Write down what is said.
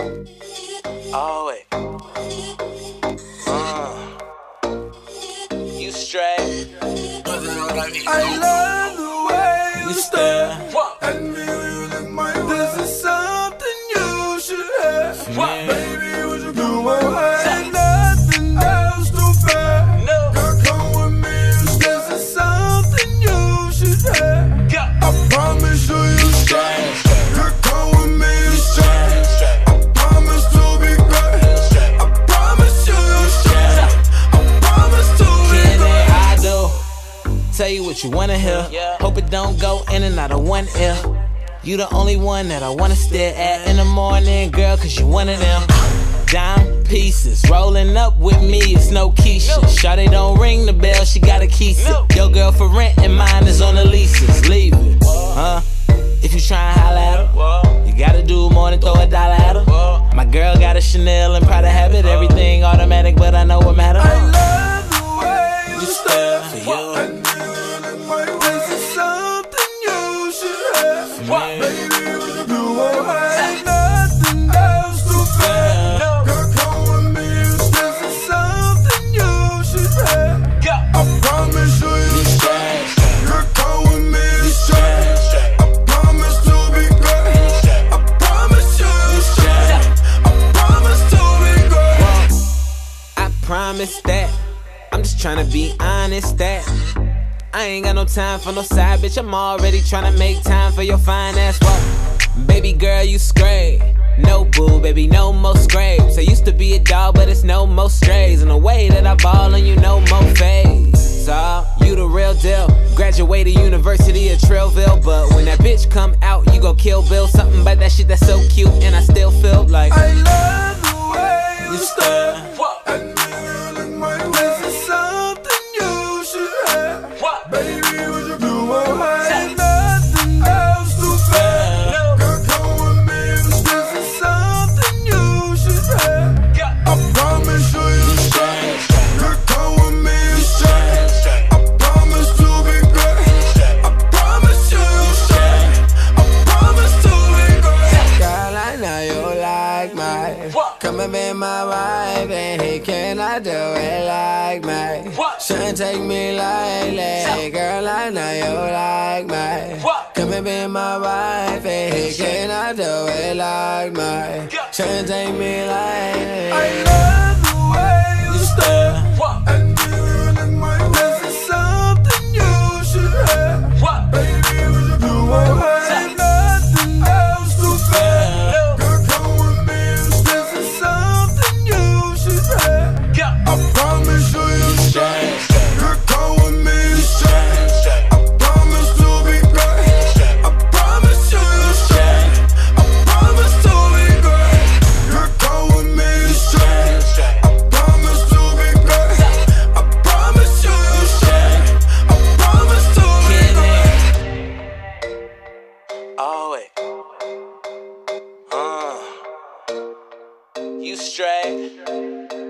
Oh, wait. Uh, you straight. I love the way You you stare. at me you my. This is something you should have. Yeah. Tell you what you wanna hear. Hope it don't go in and out of one ear. You the only one that I wanna stare at in the morning, girl, cause you one of them. Dime pieces, rolling up with me, it's no Keisha. Shawty don't ring the bell, she got a key. Your girl for rent and mine is on the leases. Leave it, huh? If you try and holla at her, you gotta do more than throw a dollar at her. My girl got a Chanel and Prada habit, everything automatic, but I know what matter. Yeah. Baby, you? Ain't nothing else to fear. Girl, come with me. This is something you should have. I promise you, you straight. Girl, come with me. Straight. I promise to be great. I promise you, you straight. I promise to be great. I promise that. I'm just tryna be honest that. I ain't got no time for no side bitch. I'm already tryna make time for your fine ass walk. Baby girl, you scrape. No boo, baby, no more scrapes. I used to be a dog, but it's no more strays. In the way that I ball on you, no more fades. So, you the real deal. Graduated University of Trillville, but when that bitch come out, you go kill Bill. Something about that shit that's so cute, and I still Come and be my wife, and he cannot do it like me. Shouldn't take me lightly. Girl, I know you like me. Come and be my wife, and he cannot do it like me. Shouldn't take me lightly. I love straight.